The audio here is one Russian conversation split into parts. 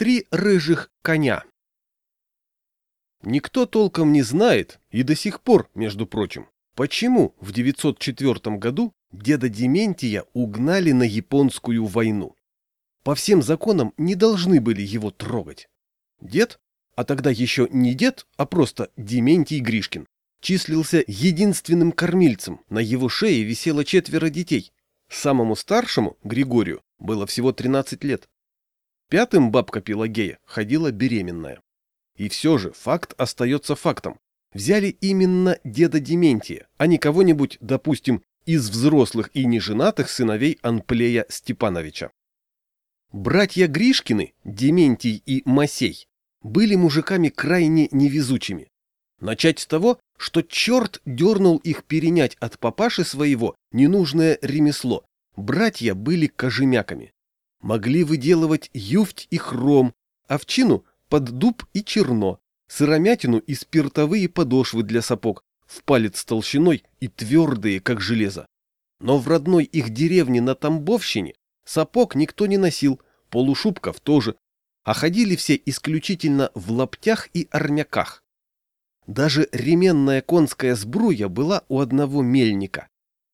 Три рыжих коня. Никто толком не знает, и до сих пор, между прочим, почему в 904 году деда Дементия угнали на японскую войну. По всем законам не должны были его трогать. Дед, а тогда еще не дед, а просто Дементий Гришкин, числился единственным кормильцем, на его шее висело четверо детей. Самому старшему, Григорию, было всего 13 лет. Пятым бабка Пелагея ходила беременная. И все же факт остается фактом. Взяли именно деда Дементия, а не кого-нибудь, допустим, из взрослых и неженатых сыновей Анплея Степановича. Братья Гришкины, Дементий и Масей, были мужиками крайне невезучими. Начать с того, что черт дернул их перенять от папаши своего ненужное ремесло. Братья были кожемяками могли выделывать юфть и хром, овчину под дуб и черно, сыромятину и спиртовые подошвы для сапог, в палец толщиной и твердые, как железо. Но в родной их деревне на Тамбовщине сапог никто не носил, полушубков тоже, а ходили все исключительно в лаптях и армяках. Даже ременная конская сбруя была у одного мельника.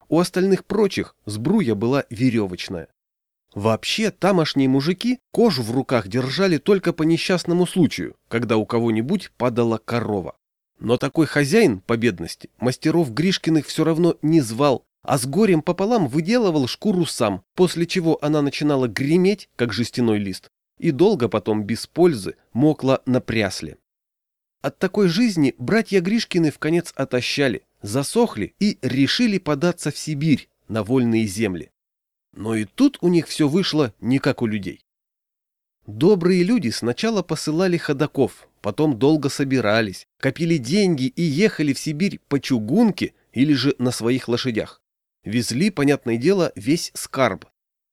У остальных прочих сбруя была веревочная. Вообще, тамошние мужики кожу в руках держали только по несчастному случаю, когда у кого-нибудь падала корова. Но такой хозяин, по бедности, мастеров Гришкиных все равно не звал, а с горем пополам выделывал шкуру сам, после чего она начинала греметь, как жестяной лист, и долго потом без пользы мокла на прясле. От такой жизни братья Гришкины в конец отощали, засохли и решили податься в Сибирь, на вольные земли. Но и тут у них все вышло не как у людей. Добрые люди сначала посылали ходаков, потом долго собирались, копили деньги и ехали в Сибирь по чугунке или же на своих лошадях. Везли, понятное дело, весь скарб.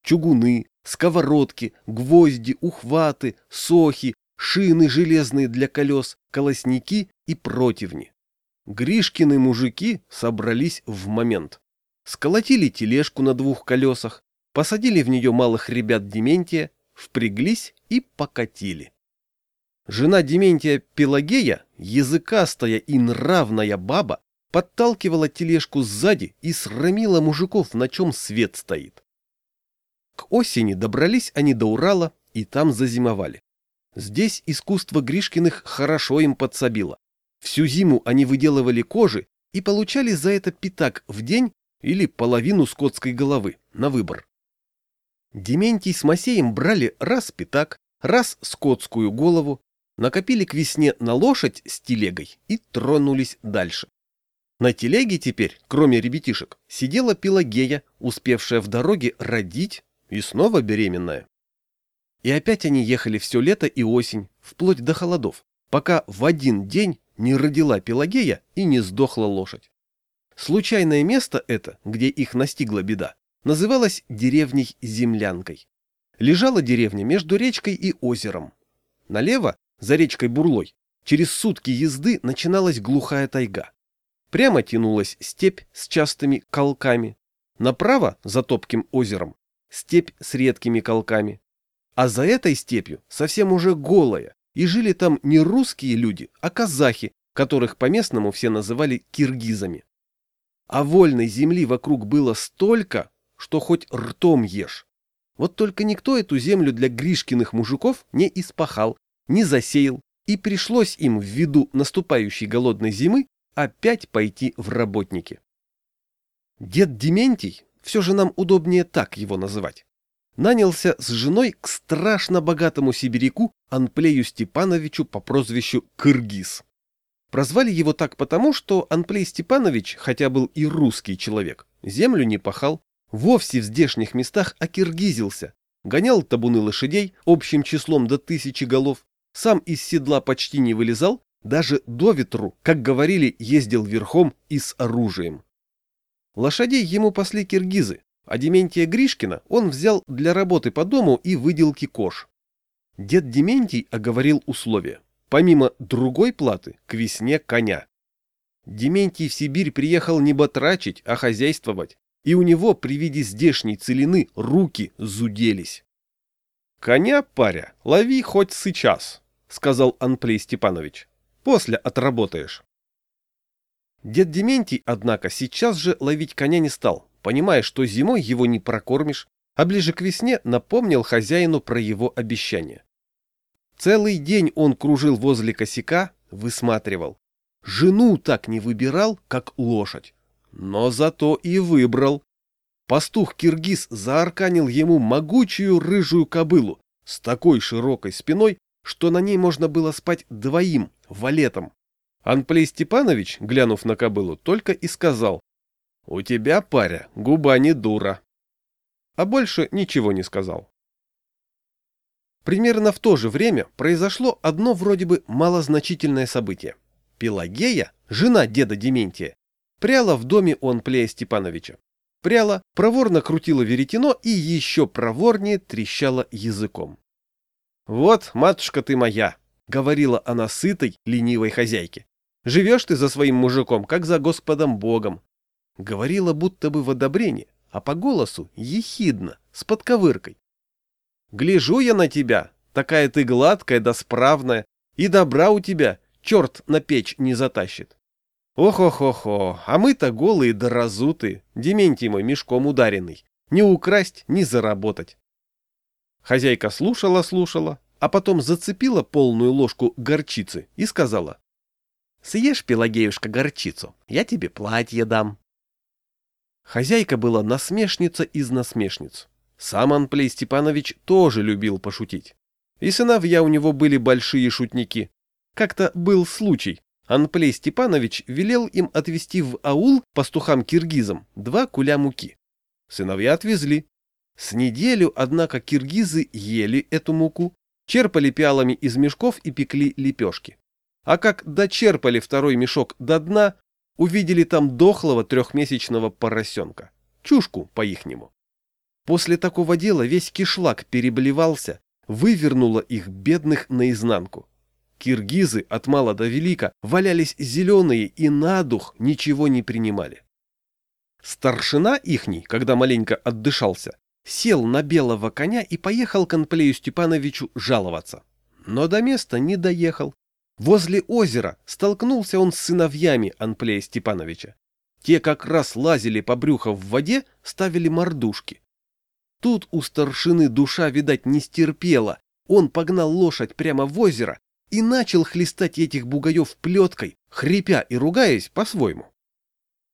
Чугуны, сковородки, гвозди, ухваты, сохи, шины железные для колес, колосники и противни. Гришкины мужики собрались в момент. Сколотили тележку на двух колесах, посадили в нее малых ребят Дементия, впряглись и покатили. Жена Дементия Пелагея, языкастая и нравная баба, подталкивала тележку сзади и срамила мужиков, на чем свет стоит. К осени добрались они до Урала и там зазимовали. Здесь искусство Гришкиных хорошо им подсобило. Всю зиму они выделывали кожи и получали за это пятак в день или половину скотской головы на выбор. Дементий с Масеем брали раз пятак, раз скотскую голову, накопили к весне на лошадь с телегой и тронулись дальше. На телеге теперь, кроме ребятишек, сидела Пелагея, успевшая в дороге родить и снова беременная. И опять они ехали все лето и осень, вплоть до холодов, пока в один день не родила Пелагея и не сдохла лошадь. Случайное место это, где их настигла беда, называлась деревней-землянкой. Лежала деревня между речкой и озером. Налево, за речкой Бурлой, через сутки езды начиналась глухая тайга. Прямо тянулась степь с частыми колками. Направо, за топким озером, степь с редкими колками. А за этой степью совсем уже голая, и жили там не русские люди, а казахи, которых по-местному все называли киргизами. А вольной земли вокруг было столько, что хоть ртом ешь. Вот только никто эту землю для Гришкиных мужиков не испахал, не засеял, и пришлось им ввиду наступающей голодной зимы опять пойти в работники. Дед Дементий, все же нам удобнее так его называть, нанялся с женой к страшно богатому сибиряку Анплею Степановичу по прозвищу Кыргиз. Прозвали его так потому, что Анплей Степанович, хотя был и русский человек, землю не пахал, вовсе в здешних местах окиргизился, гонял табуны лошадей общим числом до тысячи голов, сам из седла почти не вылезал, даже до ветру, как говорили, ездил верхом и с оружием. Лошадей ему пасли киргизы, а Дементия Гришкина он взял для работы по дому и выделки кож. Дед Дементий оговорил условия. Помимо другой платы, к весне коня. Дементий в Сибирь приехал не батрачить, а хозяйствовать и у него при виде здешней целины руки зуделись. Коня, паря, лови хоть сейчас, сказал Анплей Степанович. После отработаешь. Дед Дементий, однако, сейчас же ловить коня не стал, понимая, что зимой его не прокормишь, а ближе к весне напомнил хозяину про его обещание. Целый день он кружил возле косяка, высматривал. Жену так не выбирал, как лошадь, но зато и выбрал. Пастух-киргиз заарканил ему могучую рыжую кобылу с такой широкой спиной, что на ней можно было спать двоим, валетом. Анплей Степанович, глянув на кобылу, только и сказал, «У тебя, паря, губа не дура». А больше ничего не сказал. Примерно в то же время произошло одно вроде бы малозначительное событие. Пелагея, жена деда Дементия, пряла в доме у Анплея Степановича. Пряла, проворно крутила веретено и еще проворнее трещала языком. «Вот, матушка ты моя», — говорила она сытой, ленивой хозяйке. «Живешь ты за своим мужиком, как за Господом Богом». Говорила будто бы в одобрение, а по голосу ехидно, с подковыркой. «Гляжу я на тебя, такая ты гладкая да справная, и добра у тебя, черт на печь не затащит. Ох-ох-охо, а мы-то голые да разутые, Дементий мой мешком ударенный, не украсть, не заработать. Хозяйка слушала-слушала, а потом зацепила полную ложку горчицы и сказала. «Съешь, Пелагеюшка, горчицу, я тебе платье дам». Хозяйка была насмешница из насмешниц. Сам Анплей Степанович тоже любил пошутить. И сыновья у него были большие шутники. Как-то был случай. Анплей Степанович велел им отвезти в аул пастухам-киргизам два куля муки. Сыновья отвезли, с неделю, однако, киргизы ели эту муку, черпали пиалами из мешков и пекли лепешки. А как дочерпали второй мешок до дна, увидели там дохлого трехмесячного поросенка. Чушку по-ихнему. После такого дела весь кишлак переблевался, вывернуло их бедных наизнанку. Киргизы от мала до велика валялись зеленые и на дух ничего не принимали. Старшина ихний, когда маленько отдышался, сел на белого коня и поехал к Анплею Степановичу жаловаться. Но до места не доехал. Возле озера столкнулся он с сыновьями Анплея Степановича. Те как раз лазили по брюху в воде, ставили мордушки. Тут у старшины душа, видать, не стерпела. Он погнал лошадь прямо в озеро и начал хлестать этих бугаев плеткой, хрипя и ругаясь по-своему.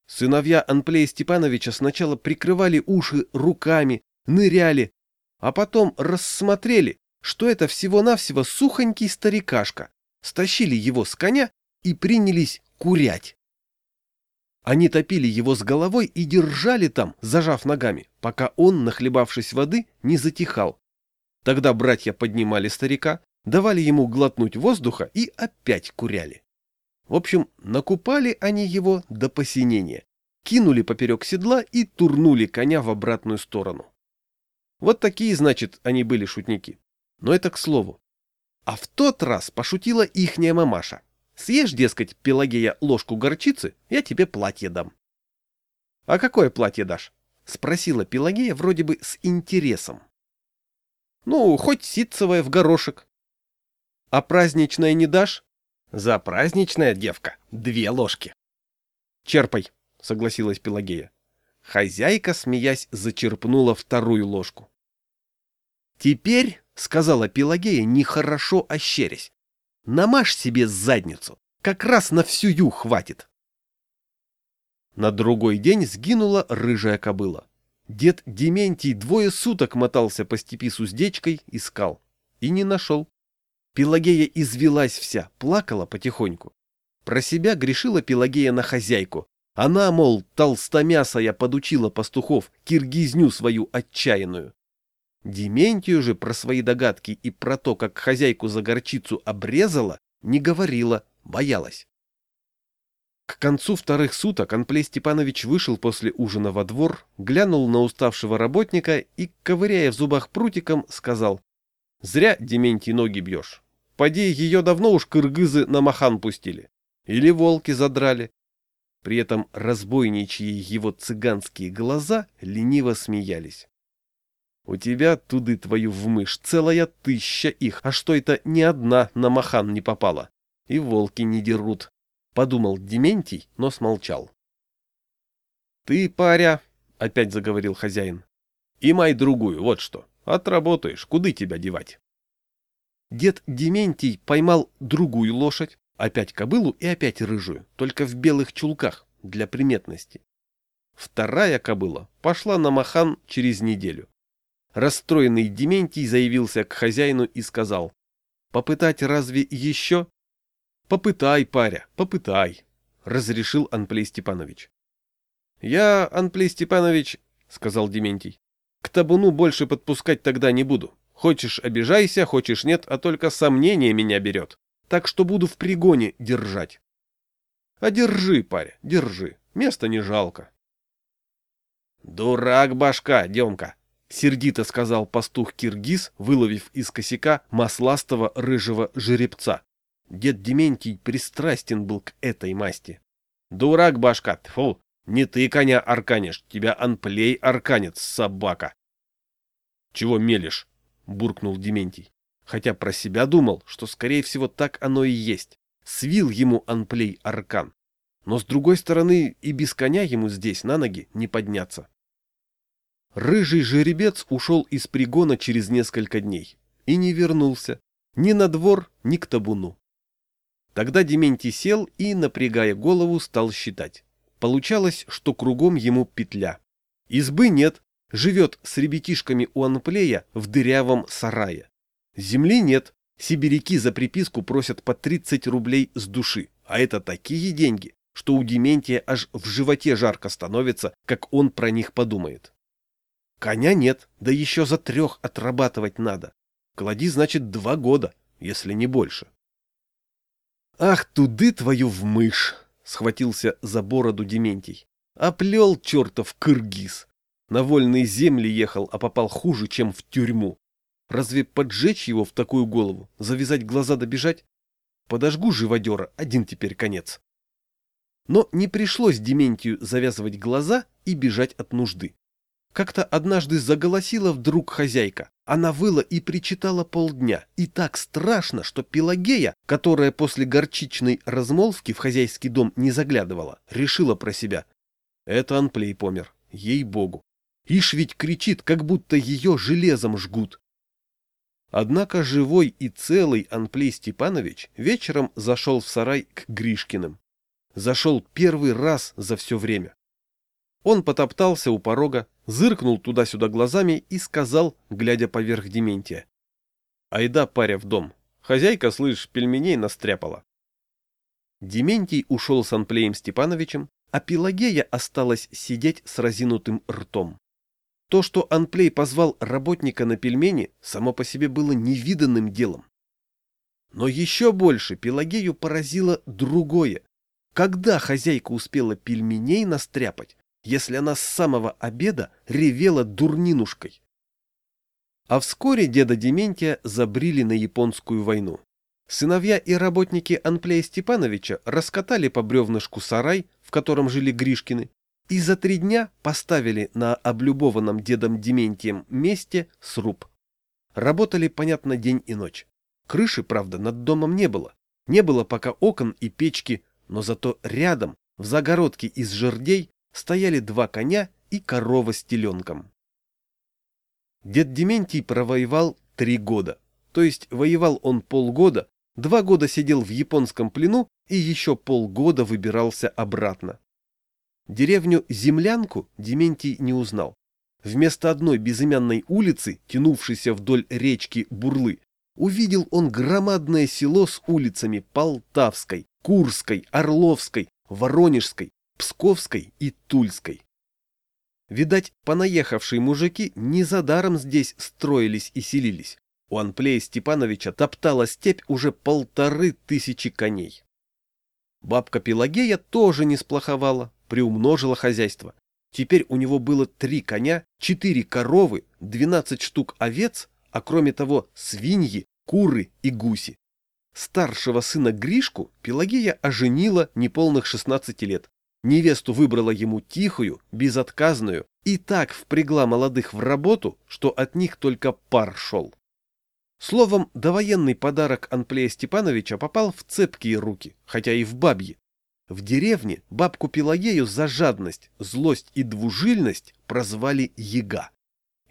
Сыновья Анплея Степановича сначала прикрывали уши руками, ныряли, а потом рассмотрели, что это всего-навсего сухонький старикашка, стащили его с коня и принялись курять. Они топили его с головой и держали там, зажав ногами, пока он, нахлебавшись воды, не затихал. Тогда братья поднимали старика, давали ему глотнуть воздуха и опять куряли. В общем, накупали они его до посинения, кинули поперек седла и турнули коня в обратную сторону. Вот такие, значит, они были шутники. Но это к слову. А в тот раз пошутила ихняя мамаша. Съешь, дескать, Пелагея, ложку горчицы, я тебе платье дам. — А какое платье дашь? — спросила Пелагея вроде бы с интересом. — Ну, хоть ситцевое в горошек. — А праздничное не дашь? — За праздничное, девка, две ложки. — Черпай, — согласилась Пелагея. Хозяйка, смеясь, зачерпнула вторую ложку. «Теперь, — сказала Пелагея, нехорошо ощерясь, — намажь себе задницу, как раз на всю хватит». На другой день сгинула рыжая кобыла. Дед Дементий двое суток мотался по степи с уздечкой, искал. И не нашел. Пелагея извелась вся, плакала потихоньку. Про себя грешила Пелагея на хозяйку, она, мол, толстомясая подучила пастухов, киргизню свою отчаянную. Дементию же про свои догадки и про то, как хозяйку за горчицу обрезала, не говорила, боялась. К концу вторых суток Анплей Степанович вышел после ужина во двор, глянул на уставшего работника и, ковыряя в зубах прутиком, сказал, «Зря, Дементий, ноги бьешь. Поди, ее давно уж кыргызы на махан пустили. Или волки задрали. При этом разбойничьи его цыганские глаза лениво смеялись. У тебя, туды твою в мышь, целая тысяча их, а что это ни одна на махан не попала. И волки не дерут. Подумал Дементий, но смолчал. Ты, паря, опять заговорил хозяин, и май другую, вот что. Отработаешь, куды тебя девать? Дед Дементий поймал другую лошадь, опять кобылу и опять рыжую, только в белых чулках, для приметности. Вторая кобыла пошла на махан через неделю. Расстроенный Дементий заявился к хозяину и сказал, «Попытать разве еще?» «Попытай, паря, попытай», — разрешил Анплей Степанович. «Я, Анплей Степанович, — сказал Дементий, — к табуну больше подпускать тогда не буду. Хочешь — обижайся, хочешь — нет, а только сомнение меня берет. Так что буду в пригоне держать». «А держи, паря, держи, места не жалко». «Дурак башка, Демка!» — сердито сказал пастух-киргиз, выловив из косяка масластого рыжего жеребца. Дед Дементий пристрастен был к этой масти. «Дурак, башка, тьфу! Не ты коня арканишь, тебя анплей арканит, собака!» «Чего мелешь?» — буркнул Дементий. Хотя про себя думал, что, скорее всего, так оно и есть. Свил ему анплей аркан. Но, с другой стороны, и без коня ему здесь на ноги не подняться. Рыжий жеребец ушел из пригона через несколько дней и не вернулся ни на двор, ни к табуну. Тогда Дементий сел и, напрягая голову, стал считать. Получалось, что кругом ему петля. Избы нет, живет с ребятишками у анплея в дырявом сарае. Земли нет, сибиряки за приписку просят по 30 рублей с души, а это такие деньги, что у Дементия аж в животе жарко становится, как он про них подумает. Коня нет, да еще за трех отрабатывать надо. Клади, значит, два года, если не больше. Ах, туды твою в мышь! Схватился за бороду Дементий. Оплел чертов кыргиз. На вольные земли ехал, а попал хуже, чем в тюрьму. Разве поджечь его в такую голову, завязать глаза добежать? Подожгу живодера, один теперь конец. Но не пришлось Дементию завязывать глаза и бежать от нужды. Как-то однажды заголосила вдруг хозяйка. Она выла и причитала полдня. И так страшно, что Пелагея, которая после горчичной размолвки в хозяйский дом не заглядывала, решила про себя. Это Анплей помер, ей-богу. Ишь ведь кричит, как будто ее железом жгут. Однако живой и целый Анплей Степанович вечером зашел в сарай к Гришкиным. Зашел первый раз за все время. Он потоптался у порога, зыркнул туда-сюда глазами и сказал, глядя поверх Дементия. «Айда, паря, в дом. Хозяйка, слышь, пельменей настряпала». Дементий ушел с Анплеем Степановичем, а Пелагея осталась сидеть с разинутым ртом. То, что Анплей позвал работника на пельмени, само по себе было невиданным делом. Но еще больше Пелагею поразило другое. Когда хозяйка успела пельменей настряпать, если она с самого обеда ревела дурнинушкой. А вскоре деда Дементия забрили на японскую войну. Сыновья и работники Анплея Степановича раскатали по бревнышку сарай, в котором жили Гришкины, и за три дня поставили на облюбованном дедом Дементием месте сруб. Работали, понятно, день и ночь. Крыши, правда, над домом не было. Не было пока окон и печки, но зато рядом, в загородке из жердей, стояли два коня и корова с теленком. Дед Дементий провоевал три года. То есть воевал он полгода, два года сидел в японском плену и еще полгода выбирался обратно. Деревню Землянку Дементий не узнал. Вместо одной безымянной улицы, тянувшейся вдоль речки Бурлы, увидел он громадное село с улицами Полтавской, Курской, Орловской, Воронежской, Псковской и Тульской. Видать, понаехавшие мужики не за даром здесь строились и селились. У Анплея Степановича топтала степь уже полторы тысячи коней. Бабка Пелагея тоже не сплоховала, приумножила хозяйство. Теперь у него было три коня, четыре коровы, двенадцать штук овец, а кроме того свиньи, куры и гуси. Старшего сына Гришку Пелагея оженила неполных шестнадцати лет, Невесту выбрала ему тихую, безотказную и так впрягла молодых в работу, что от них только пар шел. Словом, довоенный подарок Анплея Степановича попал в цепкие руки, хотя и в бабьи. В деревне бабку Пелагею за жадность, злость и двужильность прозвали Яга.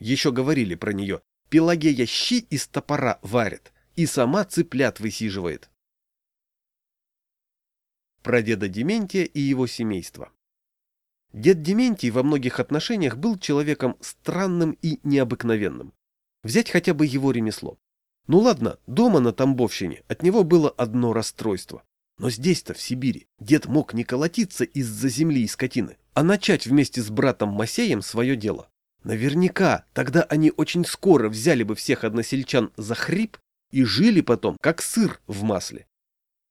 Еще говорили про нее, Пелагея щи из топора варит и сама цыплят высиживает. Про деда Дементия и его семейство. Дед Дементий во многих отношениях был человеком странным и необыкновенным. Взять хотя бы его ремесло. Ну ладно, дома на Тамбовщине от него было одно расстройство. Но здесь-то, в Сибири, дед мог не колотиться из-за земли и скотины, а начать вместе с братом Масеем свое дело. Наверняка тогда они очень скоро взяли бы всех односельчан за хрип и жили потом, как сыр в масле.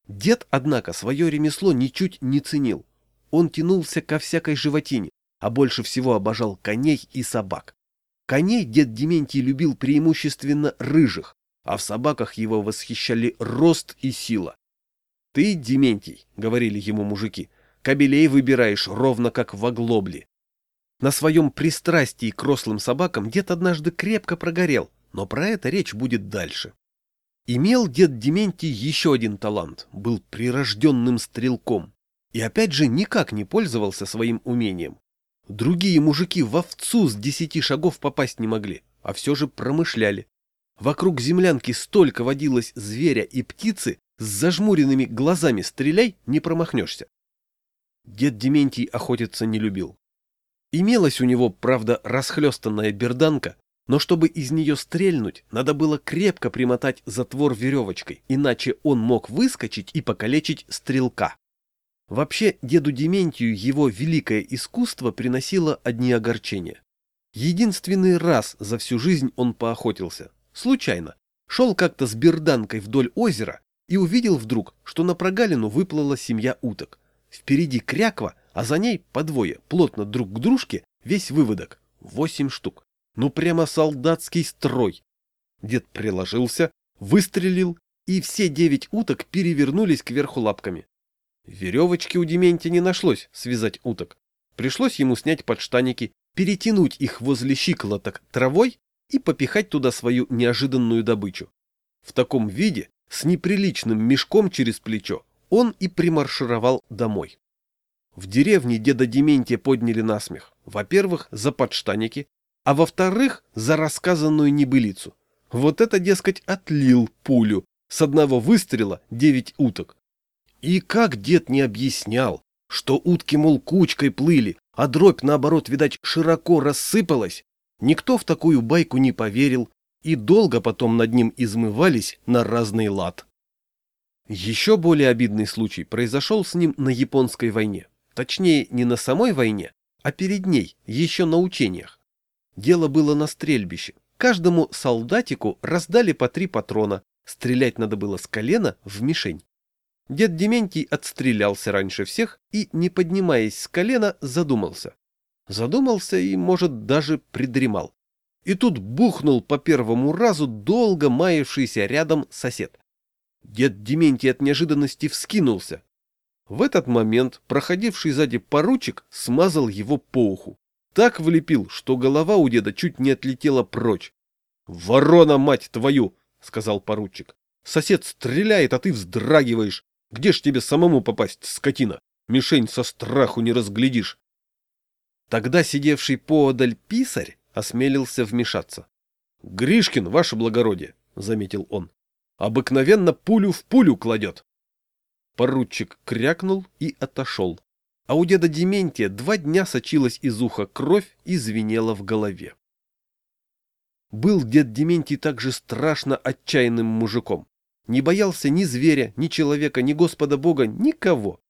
Дед, однако, свое ремесло ничуть не ценил. Он тянулся ко всякой животине, а больше всего обожал коней и собак. Коней дед Дементий любил преимущественно рыжих, а в собаках его восхищали рост и сила. «Ты, Дементий», — говорили ему мужики, — «кобелей выбираешь ровно как в оглобле». На своем пристрастии к рослым собакам дед однажды крепко прогорел, но про это речь будет дальше. Имел дед Дементий еще один талант, был прирожденным стрелком. И опять же никак не пользовался своим умением. Другие мужики в овцу с десяти шагов попасть не могли, а все же промышляли. Вокруг землянки столько водилось зверя и птицы, с зажмуренными глазами стреляй, не промахнешься. Дед Дементий охотиться не любил. Имелась у него, правда, расхлестанная берданка, но чтобы из нее стрельнуть, надо было крепко примотать затвор веревочкой, иначе он мог выскочить и покалечить стрелка. Вообще, деду Дементию его великое искусство приносило одни огорчения. Единственный раз за всю жизнь он поохотился. Случайно. Шел как-то с берданкой вдоль озера и увидел вдруг, что на прогалину выплыла семья уток. Впереди кряква, а за ней по двое, плотно друг к дружке, весь выводок. Восемь штук. Ну прямо солдатский строй. Дед приложился, выстрелил, и все девять уток перевернулись кверху лапками. Веревочки у Дементия не нашлось связать уток. Пришлось ему снять подштаники, перетянуть их возле щиколоток травой и попихать туда свою неожиданную добычу. В таком виде, с неприличным мешком через плечо, он и примаршировал домой. В деревне деда Дементия подняли насмех. Во-первых, за подштаники, а во-вторых, за рассказанную небылицу. Вот это, дескать, отлил пулю. С одного выстрела девять уток. И как дед не объяснял, что утки, мол, кучкой плыли, а дробь, наоборот, видать, широко рассыпалась, никто в такую байку не поверил и долго потом над ним измывались на разный лад. Еще более обидный случай произошел с ним на японской войне. Точнее, не на самой войне, а перед ней, еще на учениях. Дело было на стрельбище. Каждому солдатику раздали по три патрона. Стрелять надо было с колена в мишень. Дед Дементий отстрелялся раньше всех и, не поднимаясь с колена, задумался. Задумался и, может, даже придремал. И тут бухнул по первому разу долго маявшийся рядом сосед. Дед Дементий от неожиданности вскинулся. В этот момент проходивший сзади поручик смазал его по уху так влепил, что голова у деда чуть не отлетела прочь. «Ворона, мать твою!» — сказал поручик. «Сосед стреляет, а ты вздрагиваешь. Где ж тебе самому попасть, скотина? Мишень со страху не разглядишь». Тогда сидевший поодаль писарь осмелился вмешаться. «Гришкин, ваше благородие», — заметил он, — «обыкновенно пулю в пулю кладет». Поручик крякнул и отошел а у деда Дементия два дня сочилась из уха кровь и звенела в голове. Был дед Дементий также страшно отчаянным мужиком. Не боялся ни зверя, ни человека, ни Господа Бога, никого.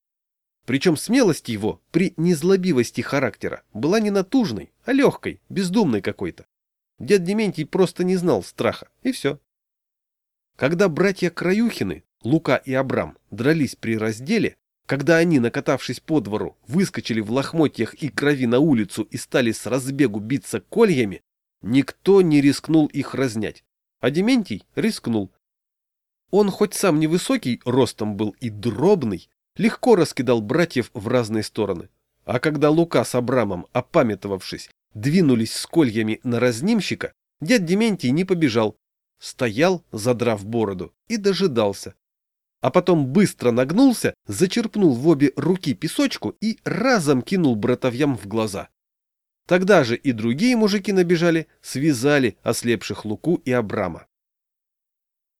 Причем смелость его при незлобивости характера была не натужной, а легкой, бездумной какой-то. Дед Дементий просто не знал страха, и все. Когда братья Краюхины, Лука и Абрам, дрались при разделе, когда они, накатавшись по двору, выскочили в лохмотьях и крови на улицу и стали с разбегу биться кольями, никто не рискнул их разнять. А Дементий рискнул. Он хоть сам невысокий ростом был и дробный, легко раскидал братьев в разные стороны. А когда Лука с Абрамом, опамятовавшись, двинулись с кольями на разнимщика, дед Дементий не побежал, стоял, задрав бороду, и дожидался. А потом быстро нагнулся, зачерпнул в обе руки песочку и разом кинул братовьям в глаза. Тогда же и другие мужики набежали, связали ослепших Луку и Абрама.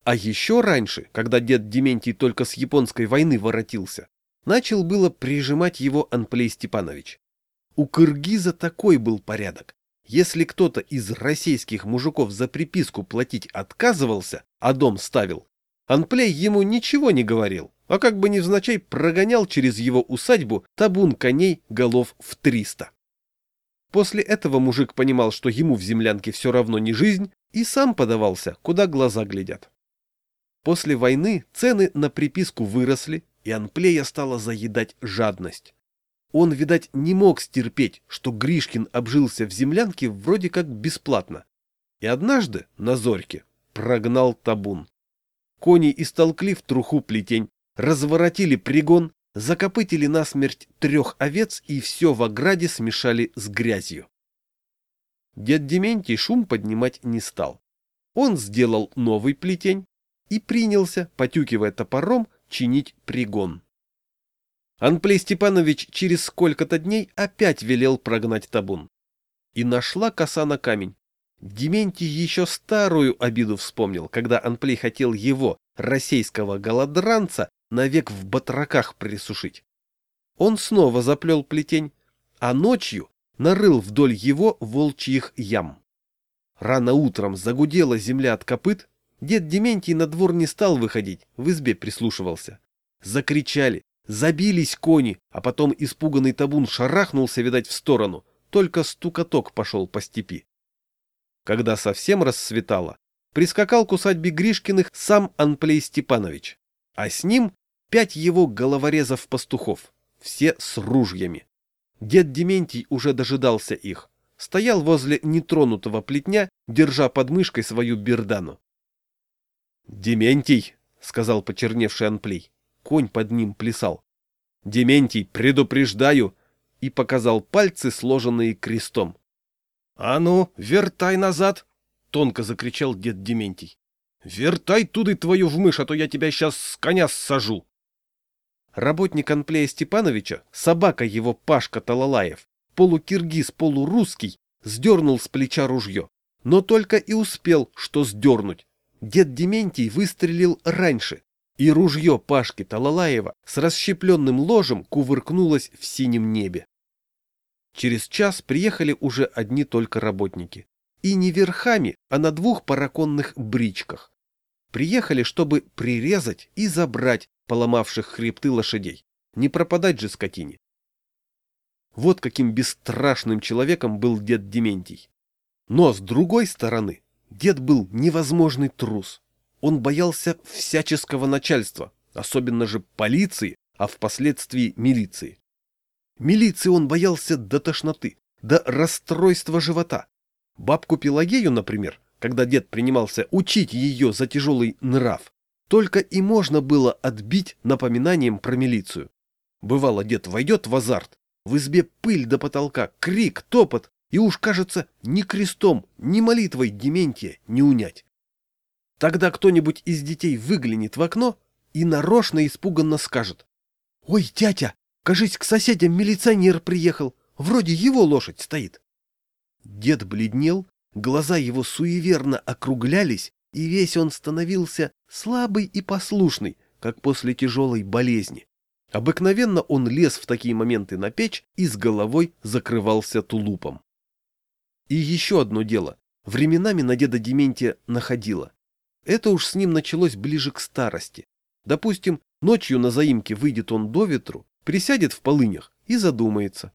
А еще раньше, когда дед Дементий только с японской войны воротился, начал было прижимать его Анплей Степанович. У Кыргиза такой был порядок. Если кто-то из российских мужиков за приписку платить отказывался, а дом ставил, Анплей ему ничего не говорил, а как бы невзначай прогонял через его усадьбу табун коней голов в триста. После этого мужик понимал, что ему в землянке все равно не жизнь, и сам подавался, куда глаза глядят. После войны цены на приписку выросли, и Анплея стала заедать жадность. Он, видать, не мог стерпеть, что Гришкин обжился в землянке вроде как бесплатно. И однажды на зорьке прогнал табун. Кони истолкли в труху плетень, разворотили пригон, закопытили насмерть трех овец и все в ограде смешали с грязью. Дед Дементий шум поднимать не стал. Он сделал новый плетень и принялся, потюкивая топором, чинить пригон. Анплей Степанович через сколько-то дней опять велел прогнать табун. И нашла коса на камень. Дементий еще старую обиду вспомнил, когда Анплей хотел его, российского голодранца, навек в батраках присушить. Он снова заплел плетень, а ночью нарыл вдоль его волчьих ям. Рано утром загудела земля от копыт, дед Дементий на двор не стал выходить, в избе прислушивался. Закричали, Забились кони, а потом испуганный табун шарахнулся, видать, в сторону. Только стукоток пошел по степи. Когда совсем рассветало, прискакал к усадьбе Гришкиных сам Анплей Степанович, а с ним пять его головорезов-пастухов, все с ружьями. Дед Дементий уже дожидался их, стоял возле нетронутого плетня, держа под мышкой свою бердану. — Дементий, — сказал почерневший Анплей, конь под ним плясал. «Дементий, предупреждаю!» и показал пальцы, сложенные крестом. «А ну, вертай назад!» — тонко закричал дед Дементий. «Вертай туды твою в мышь, а то я тебя сейчас с коня сажу!» Работник Анплея Степановича, собака его Пашка Талалаев, полукиргиз, полурусский, сдернул с плеча ружье, но только и успел, что сдернуть. Дед Дементий выстрелил раньше, и ружье Пашки Талалаева с расщепленным ложем кувыркнулось в синем небе. Через час приехали уже одни только работники. И не верхами, а на двух параконных бричках. Приехали, чтобы прирезать и забрать поломавших хребты лошадей. Не пропадать же скотине. Вот каким бесстрашным человеком был дед Дементий. Но с другой стороны, дед был невозможный трус. Он боялся всяческого начальства, особенно же полиции, а впоследствии милиции. Милиции он боялся до тошноты, до расстройства живота. Бабку Пелагею, например, когда дед принимался учить ее за тяжелый нрав, только и можно было отбить напоминанием про милицию. Бывало, дед войдет в азарт, в избе пыль до потолка, крик, топот, и уж, кажется, ни крестом, ни молитвой Дементия не унять. Тогда кто-нибудь из детей выглянет в окно и нарочно испуганно скажет. «Ой, тятя, кажись, к соседям милиционер приехал, вроде его лошадь стоит». Дед бледнел, глаза его суеверно округлялись, и весь он становился слабый и послушный, как после тяжелой болезни. Обыкновенно он лез в такие моменты на печь и с головой закрывался тулупом. И еще одно дело. Временами на деда Дементия находило. Это уж с ним началось ближе к старости. Допустим, ночью на заимке выйдет он до ветру, присядет в полынях и задумается.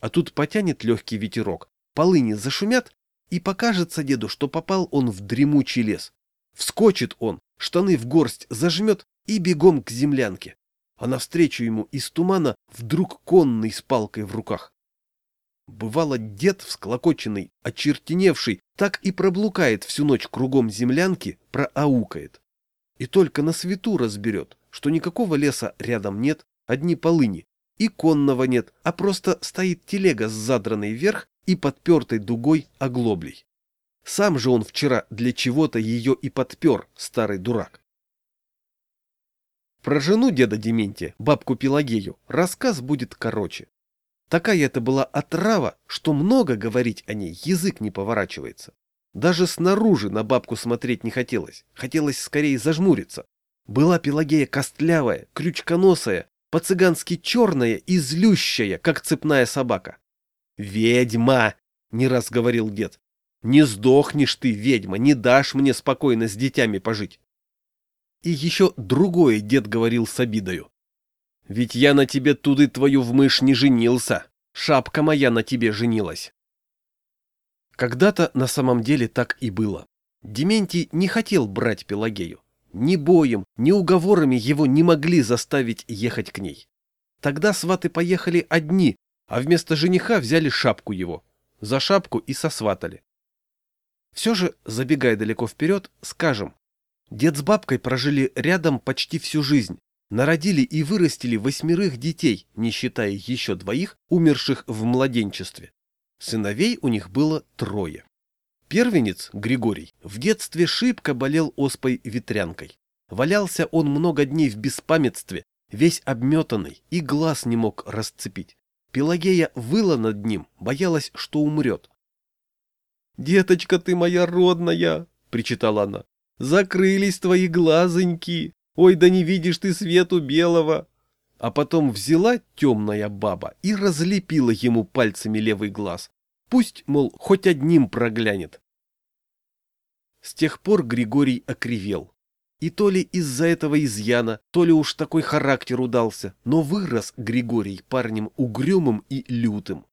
А тут потянет легкий ветерок, полыни зашумят, и покажется деду, что попал он в дремучий лес. Вскочит он, штаны в горсть зажмет и бегом к землянке. А навстречу ему из тумана вдруг конный с палкой в руках. Бывало, дед всклокоченный, очертеневший, так и проблукает всю ночь кругом землянки, проаукает. И только на свету разберет, что никакого леса рядом нет, одни полыни, и конного нет, а просто стоит телега с задранной вверх и подпертой дугой оглоблей. Сам же он вчера для чего-то ее и подпер, старый дурак. Про жену деда Дементия, бабку Пелагею, рассказ будет короче. Такая это была отрава, что много говорить о ней язык не поворачивается. Даже снаружи на бабку смотреть не хотелось, хотелось скорее зажмуриться. Была Пелагея костлявая, крючконосая, по-цыгански черная и злющая, как цепная собака. «Ведьма!» — не раз говорил дед. «Не сдохнешь ты, ведьма, не дашь мне спокойно с детьми пожить!» И еще другое дед говорил с обидою. «Ведь я на тебе туды твою в мышь не женился, шапка моя на тебе женилась!» Когда-то на самом деле так и было. Дементий не хотел брать Пелагею. Ни боем, ни уговорами его не могли заставить ехать к ней. Тогда сваты поехали одни, а вместо жениха взяли шапку его. За шапку и сосватали. Все же, забегая далеко вперед, скажем, дед с бабкой прожили рядом почти всю жизнь, народили и вырастили восьмерых детей, не считая еще двоих, умерших в младенчестве. Сыновей у них было трое. Первенец, Григорий, в детстве шибко болел оспой-ветрянкой. Валялся он много дней в беспамятстве, весь обметанный, и глаз не мог расцепить. Пелагея выла над ним, боялась, что умрет. «Деточка ты моя родная!» — причитала она. «Закрылись твои глазоньки! Ой, да не видишь ты свету белого!» А потом взяла темная баба и разлепила ему пальцами левый глаз. Пусть, мол, хоть одним проглянет. С тех пор Григорий окривел. И то ли из-за этого изъяна, то ли уж такой характер удался, но вырос Григорий парнем угрюмым и лютым.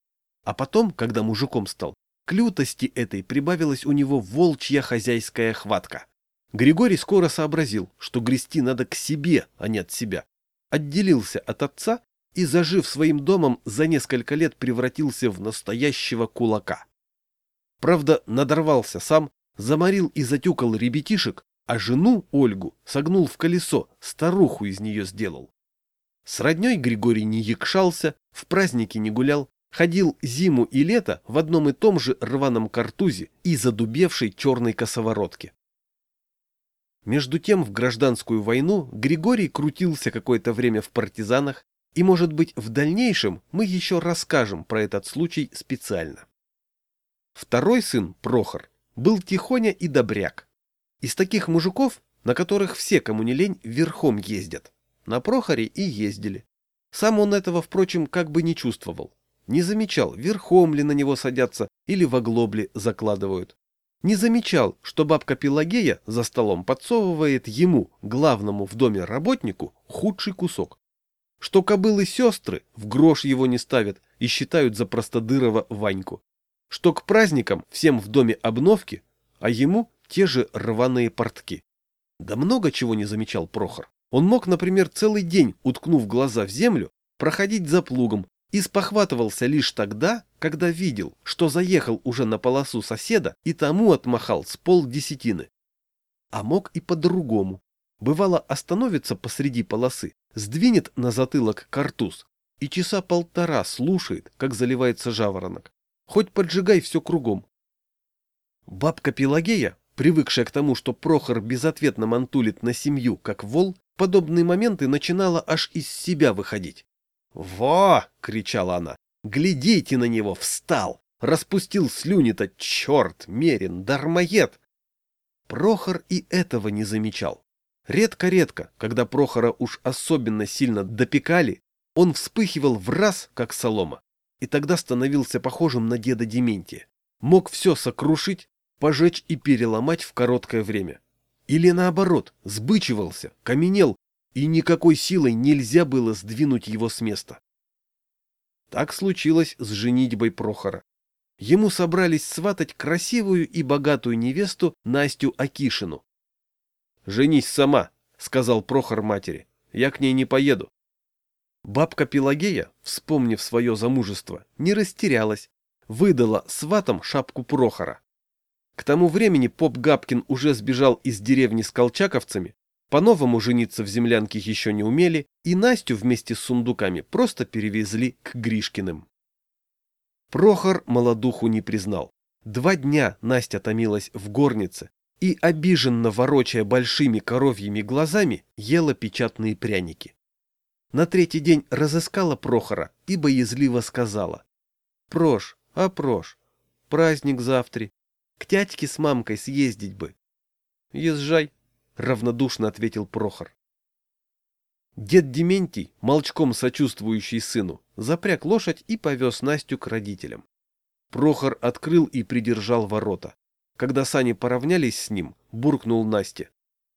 А потом, когда мужиком стал, к лютости этой прибавилась у него волчья хозяйская хватка. Григорий скоро сообразил, что грести надо к себе, а не от себя. Отделился от отца и, зажив своим домом, за несколько лет превратился в настоящего кулака. Правда, надорвался сам, заморил и затюкал ребятишек, а жену, Ольгу, согнул в колесо, старуху из нее сделал. С родней Григорий не якшался, в праздники не гулял, ходил зиму и лето в одном и том же рваном картузе и задубевшей черной косоворотке. Между тем в гражданскую войну Григорий крутился какое-то время в партизанах, и, может быть, в дальнейшем мы еще расскажем про этот случай специально. Второй сын, Прохор, был тихоня и добряк. Из таких мужиков, на которых все, кому не лень, верхом ездят. На Прохоре и ездили. Сам он этого, впрочем, как бы не чувствовал. Не замечал, верхом ли на него садятся или в оглобли закладывают. Не замечал, что бабка Пелагея за столом подсовывает ему, главному в доме работнику, худший кусок. Что кобылы-сестры в грош его не ставят и считают за простодырого Ваньку что к праздникам всем в доме обновки, а ему те же рваные портки. Да много чего не замечал Прохор. Он мог, например, целый день, уткнув глаза в землю, проходить за плугом и спохватывался лишь тогда, когда видел, что заехал уже на полосу соседа и тому отмахал с полдесятины. А мог и по-другому. Бывало остановится посреди полосы, сдвинет на затылок картуз и часа полтора слушает, как заливается жаворонок. Хоть поджигай все кругом. Бабка Пелагея, привыкшая к тому, что Прохор безответно мантулит на семью, как вол, подобные моменты начинала аж из себя выходить. «Во!» — кричала она. «Глядите на него! Встал! Распустил слюни-то, черт, мерин, дармоед!» Прохор и этого не замечал. Редко-редко, когда Прохора уж особенно сильно допекали, он вспыхивал в раз, как солома, и тогда становился похожим на деда Дементия. Мог все сокрушить, пожечь и переломать в короткое время. Или наоборот, сбычивался, каменел, и никакой силой нельзя было сдвинуть его с места. Так случилось с женитьбой Прохора. Ему собрались сватать красивую и богатую невесту Настю Акишину. «Женись сама», — сказал Прохор матери, — «я к ней не поеду». Бабка Пелагея, вспомнив свое замужество, не растерялась, выдала сватам шапку Прохора. К тому времени поп Габкин уже сбежал из деревни с колчаковцами, По-новому жениться в землянке еще не умели, и Настю вместе с сундуками просто перевезли к Гришкиным. Прохор молодуху не признал. Два дня Настя томилась в горнице и, обиженно ворочая большими коровьими глазами, ела печатные пряники. На третий день разыскала Прохора и боязливо сказала. «Прош, а Прош, праздник завтра, к тятьке с мамкой съездить бы». «Езжай», — равнодушно ответил Прохор. Дед Дементий, молчком сочувствующий сыну, запряг лошадь и повез Настю к родителям. Прохор открыл и придержал ворота. Когда сани поравнялись с ним, буркнул Насте.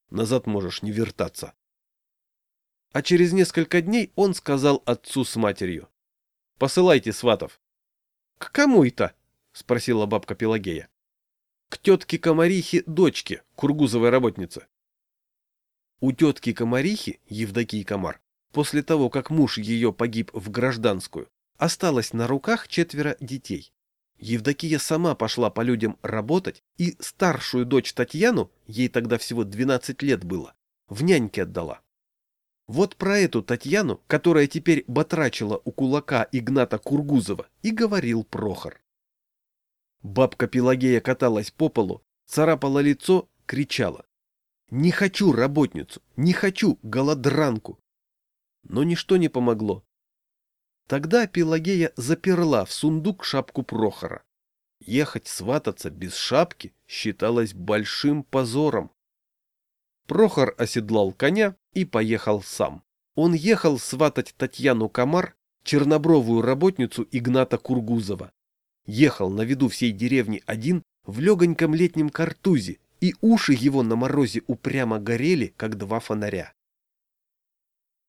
«Назад можешь не вертаться». А через несколько дней он сказал отцу с матерью. «Посылайте сватов». «К кому это?» — спросила бабка Пелагея. «К тетке Комарихе дочке, кургузовой работнице». У тетки Комарихи, Евдокии Комар, после того, как муж ее погиб в гражданскую, осталось на руках четверо детей. Евдокия сама пошла по людям работать, и старшую дочь Татьяну, ей тогда всего 12 лет было, в няньке отдала. Вот про эту Татьяну, которая теперь батрачила у кулака Игната Кургузова, и говорил Прохор. Бабка Пелагея каталась по полу, царапала лицо, кричала. Не хочу работницу, не хочу голодранку. Но ничто не помогло. Тогда Пелагея заперла в сундук шапку Прохора. Ехать свататься без шапки считалось большим позором. Прохор оседлал коня и поехал сам. Он ехал сватать Татьяну Комар, чернобровую работницу Игната Кургузова. Ехал на виду всей деревни один в легоньком летнем картузе, и уши его на морозе упрямо горели, как два фонаря.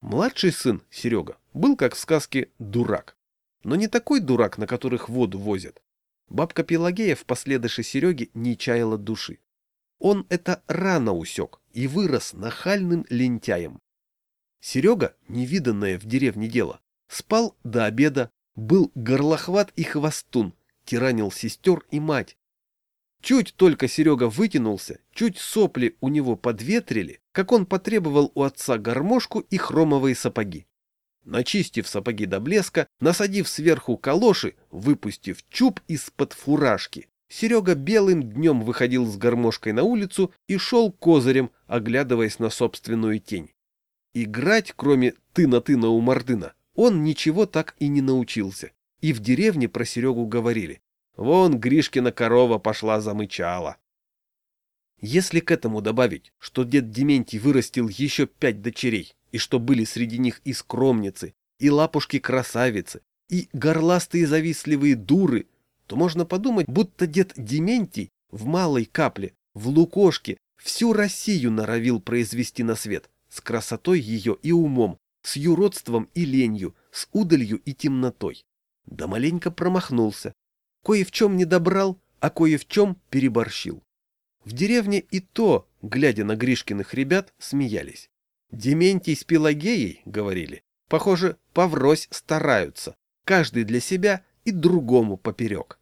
Младший сын, Серега, был, как в сказке, дурак. Но не такой дурак, на которых воду возят. Бабка Пелагея в последыше Сереги не чаяла души. Он это рано усек и вырос нахальным лентяем. Серега, невиданное в деревне дело, спал до обеда, был горлохват и хвостун, тиранил сестер и мать, Чуть только Серега вытянулся, чуть сопли у него подветрили, как он потребовал у отца гармошку и хромовые сапоги. Начистив сапоги до блеска, насадив сверху калоши, выпустив чуб из-под фуражки, Серега белым днем выходил с гармошкой на улицу и шел козырем, оглядываясь на собственную тень. Играть, кроме «ты на ты на у мордына», он ничего так и не научился. И в деревне про Серегу говорили Вон Гришкина корова пошла замычала. Если к этому добавить, что дед Дементий вырастил еще пять дочерей, и что были среди них и скромницы, и лапушки-красавицы, и горластые завистливые дуры, то можно подумать, будто дед Дементий в малой капле, в лукошке, всю Россию норовил произвести на свет, с красотой ее и умом, с юродством и ленью, с удалью и темнотой. Да маленько промахнулся, Кое в чем не добрал, а кое в чем переборщил. В деревне и то, глядя на Гришкиных ребят, смеялись. Дементий с Пелагеей, говорили, похоже, поврось стараются, каждый для себя и другому поперек.